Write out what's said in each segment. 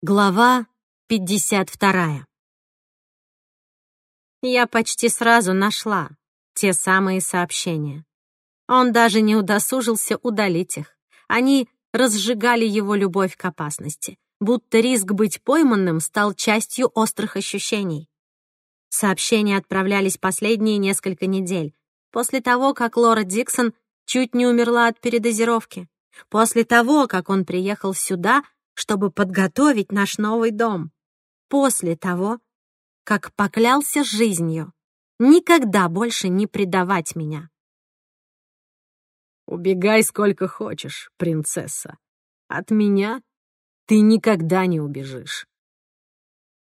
Глава 52. Я почти сразу нашла те самые сообщения. Он даже не удосужился удалить их. Они разжигали его любовь к опасности, будто риск быть пойманным стал частью острых ощущений. Сообщения отправлялись последние несколько недель, после того, как Лора Диксон чуть не умерла от передозировки, после того, как он приехал сюда — чтобы подготовить наш новый дом. После того, как поклялся жизнью никогда больше не предавать меня. «Убегай сколько хочешь, принцесса. От меня ты никогда не убежишь».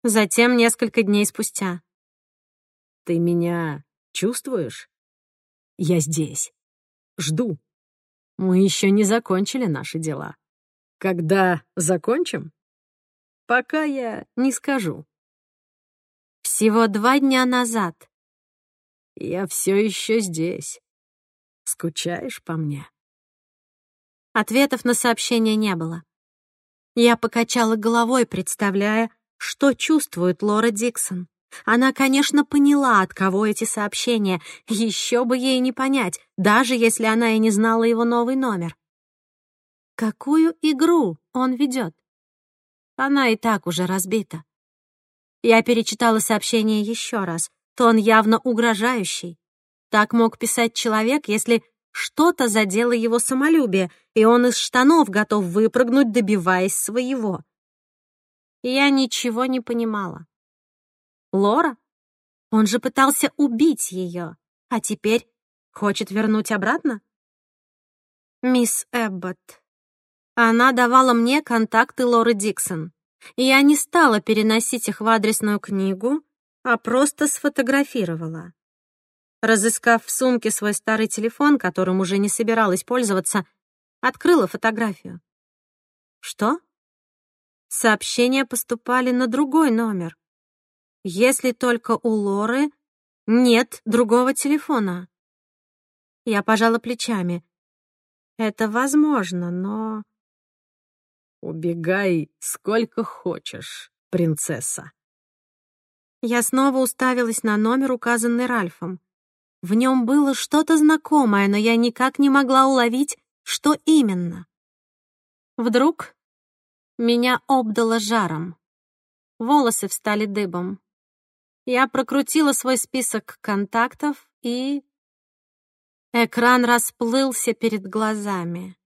Затем несколько дней спустя. «Ты меня чувствуешь? Я здесь. Жду. Мы еще не закончили наши дела. Когда закончим? Пока я не скажу. Всего два дня назад. Я все еще здесь. Скучаешь по мне? Ответов на сообщение не было. Я покачала головой, представляя, что чувствует Лора Диксон. Она, конечно, поняла, от кого эти сообщения. Еще бы ей не понять, даже если она и не знала его новый номер. Какую игру он ведет? Она и так уже разбита. Я перечитала сообщение еще раз. Тон явно угрожающий. Так мог писать человек, если что-то задело его самолюбие, и он из штанов готов выпрыгнуть, добиваясь своего. Я ничего не понимала. Лора? Он же пытался убить ее, а теперь хочет вернуть обратно? Мисс Эбботт, она давала мне контакты Лоры Диксон. И я не стала переносить их в адресную книгу, а просто сфотографировала. Разыскав в сумке свой старый телефон, которым уже не собиралась пользоваться, открыла фотографию. Что? Сообщения поступали на другой номер. Если только у Лоры нет другого телефона. Я пожала плечами. Это возможно, но... «Убегай сколько хочешь, принцесса». Я снова уставилась на номер, указанный Ральфом. В нем было что-то знакомое, но я никак не могла уловить, что именно. Вдруг меня обдало жаром. Волосы встали дыбом. Я прокрутила свой список контактов и... Экран расплылся перед глазами.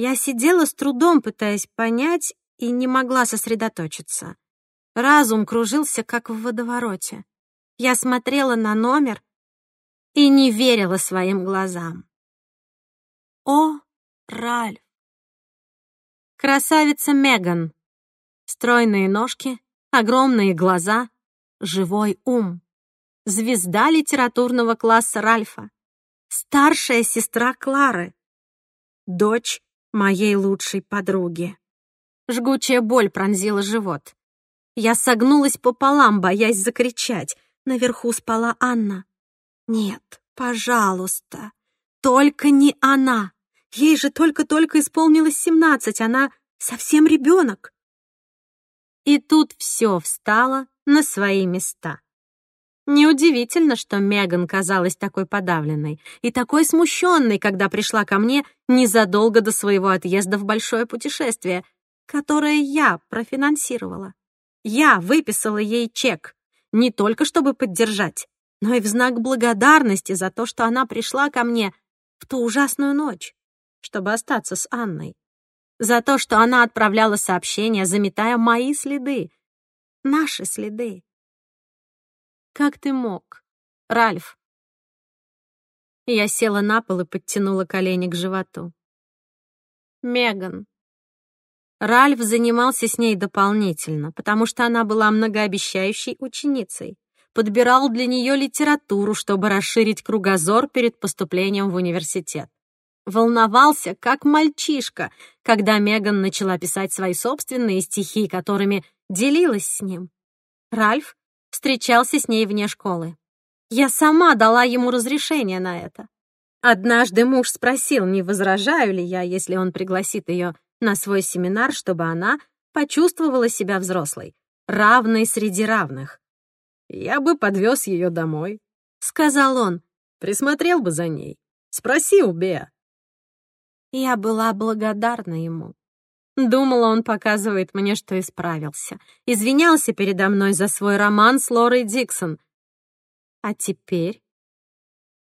Я сидела с трудом, пытаясь понять, и не могла сосредоточиться. Разум кружился, как в водовороте. Я смотрела на номер и не верила своим глазам. О, Ральф! Красавица Меган. Стройные ножки, огромные глаза, живой ум. Звезда литературного класса Ральфа. Старшая сестра Клары. Дочь моей лучшей подруги. Жгучая боль пронзила живот. Я согнулась пополам, боясь закричать. Наверху спала Анна. Нет, пожалуйста, только не она. Ей же только-только исполнилось семнадцать, она совсем ребенок. И тут все встало на свои места. Неудивительно, что Меган казалась такой подавленной и такой смущенной, когда пришла ко мне незадолго до своего отъезда в большое путешествие, которое я профинансировала. Я выписала ей чек, не только чтобы поддержать, но и в знак благодарности за то, что она пришла ко мне в ту ужасную ночь, чтобы остаться с Анной. За то, что она отправляла сообщения, заметая мои следы, наши следы. Как ты мог, Ральф?» Я села на пол и подтянула колени к животу. Меган. Ральф занимался с ней дополнительно, потому что она была многообещающей ученицей. Подбирал для нее литературу, чтобы расширить кругозор перед поступлением в университет. Волновался, как мальчишка, когда Меган начала писать свои собственные стихи, которыми делилась с ним. Ральф встречался с ней вне школы. Я сама дала ему разрешение на это. Однажды муж спросил, не возражаю ли я, если он пригласит ее на свой семинар, чтобы она почувствовала себя взрослой, равной среди равных. «Я бы подвез ее домой», — сказал он. «Присмотрел бы за ней. Спроси у Беа». Я была благодарна ему. Думала, он показывает мне, что исправился. Извинялся передо мной за свой роман с Лорой Диксон. А теперь...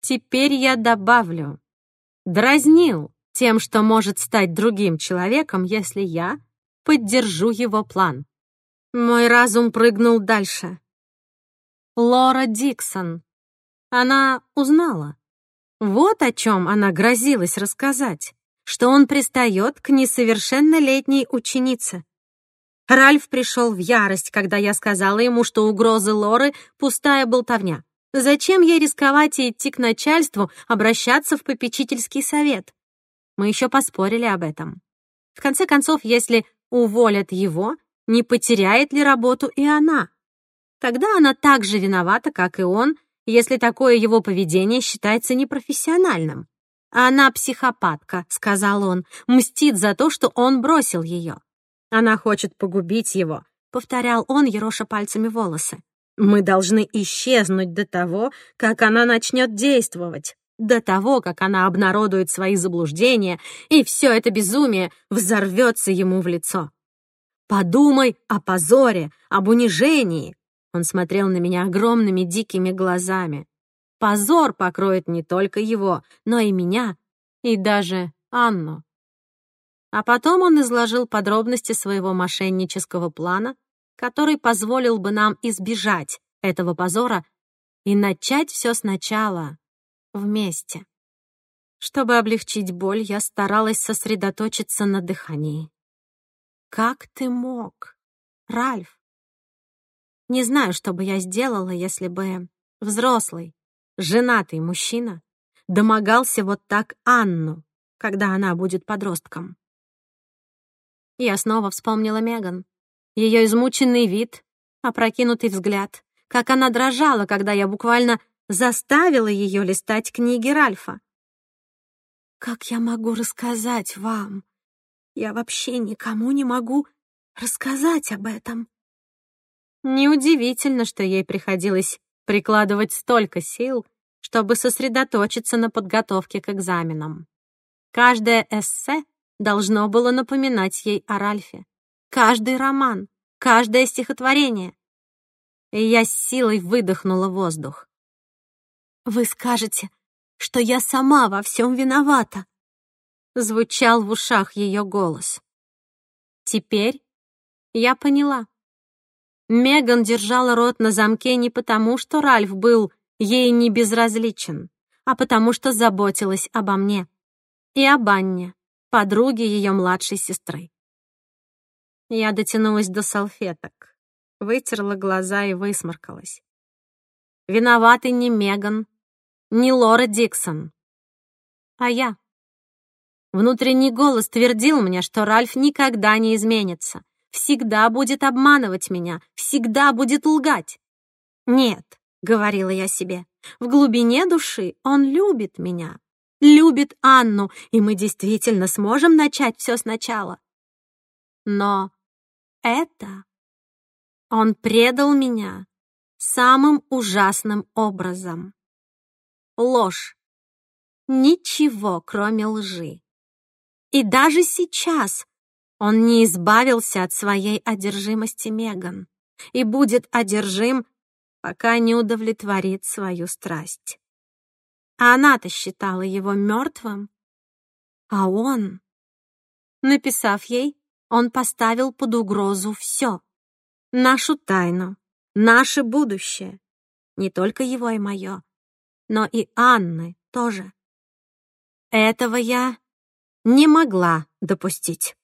Теперь я добавлю. Дразнил тем, что может стать другим человеком, если я поддержу его план. Мой разум прыгнул дальше. Лора Диксон. Она узнала. Вот о чем она грозилась рассказать что он пристает к несовершеннолетней ученице. Ральф пришел в ярость, когда я сказала ему, что угрозы Лоры — пустая болтовня. Зачем ей рисковать и идти к начальству, обращаться в попечительский совет? Мы еще поспорили об этом. В конце концов, если уволят его, не потеряет ли работу и она? Тогда она так же виновата, как и он, если такое его поведение считается непрофессиональным. «Она психопатка», — сказал он, — «мстит за то, что он бросил ее». «Она хочет погубить его», — повторял он, ероша пальцами волосы. «Мы должны исчезнуть до того, как она начнет действовать, до того, как она обнародует свои заблуждения, и все это безумие взорвется ему в лицо. Подумай о позоре, об унижении». Он смотрел на меня огромными дикими глазами. Позор покроет не только его, но и меня, и даже Анну. А потом он изложил подробности своего мошеннического плана, который позволил бы нам избежать этого позора и начать все сначала, вместе. Чтобы облегчить боль, я старалась сосредоточиться на дыхании. «Как ты мог, Ральф?» Не знаю, что бы я сделала, если бы взрослый, женатый мужчина домогался вот так Анну, когда она будет подростком. Я снова вспомнила Меган. Ее измученный вид, опрокинутый взгляд, как она дрожала, когда я буквально заставила ее листать книги Ральфа. «Как я могу рассказать вам? Я вообще никому не могу рассказать об этом». Неудивительно, что ей приходилось прикладывать столько сил, чтобы сосредоточиться на подготовке к экзаменам. Каждое эссе должно было напоминать ей о Ральфе. Каждый роман, каждое стихотворение. И я с силой выдохнула воздух. «Вы скажете, что я сама во всем виновата», — звучал в ушах ее голос. Теперь я поняла. Меган держала рот на замке не потому, что Ральф был ей не безразличен, а потому что заботилась обо мне и об Анне, подруге ее младшей сестры. Я дотянулась до салфеток, вытерла глаза и высморкалась. Виноваты не Меган, не Лора Диксон, а я. Внутренний голос твердил мне, что Ральф никогда не изменится, всегда будет обманывать меня, всегда будет лгать. «Нет», — говорила я себе, — «в глубине души он любит меня, любит Анну, и мы действительно сможем начать все сначала». Но это... Он предал меня самым ужасным образом. Ложь. Ничего, кроме лжи. И даже сейчас он не избавился от своей одержимости Меган и будет одержим, пока не удовлетворит свою страсть. А она-то считала его мертвым. А он... Написав ей, он поставил под угрозу все. Нашу тайну, наше будущее. Не только его и мое, но и Анны тоже. Этого я не могла допустить.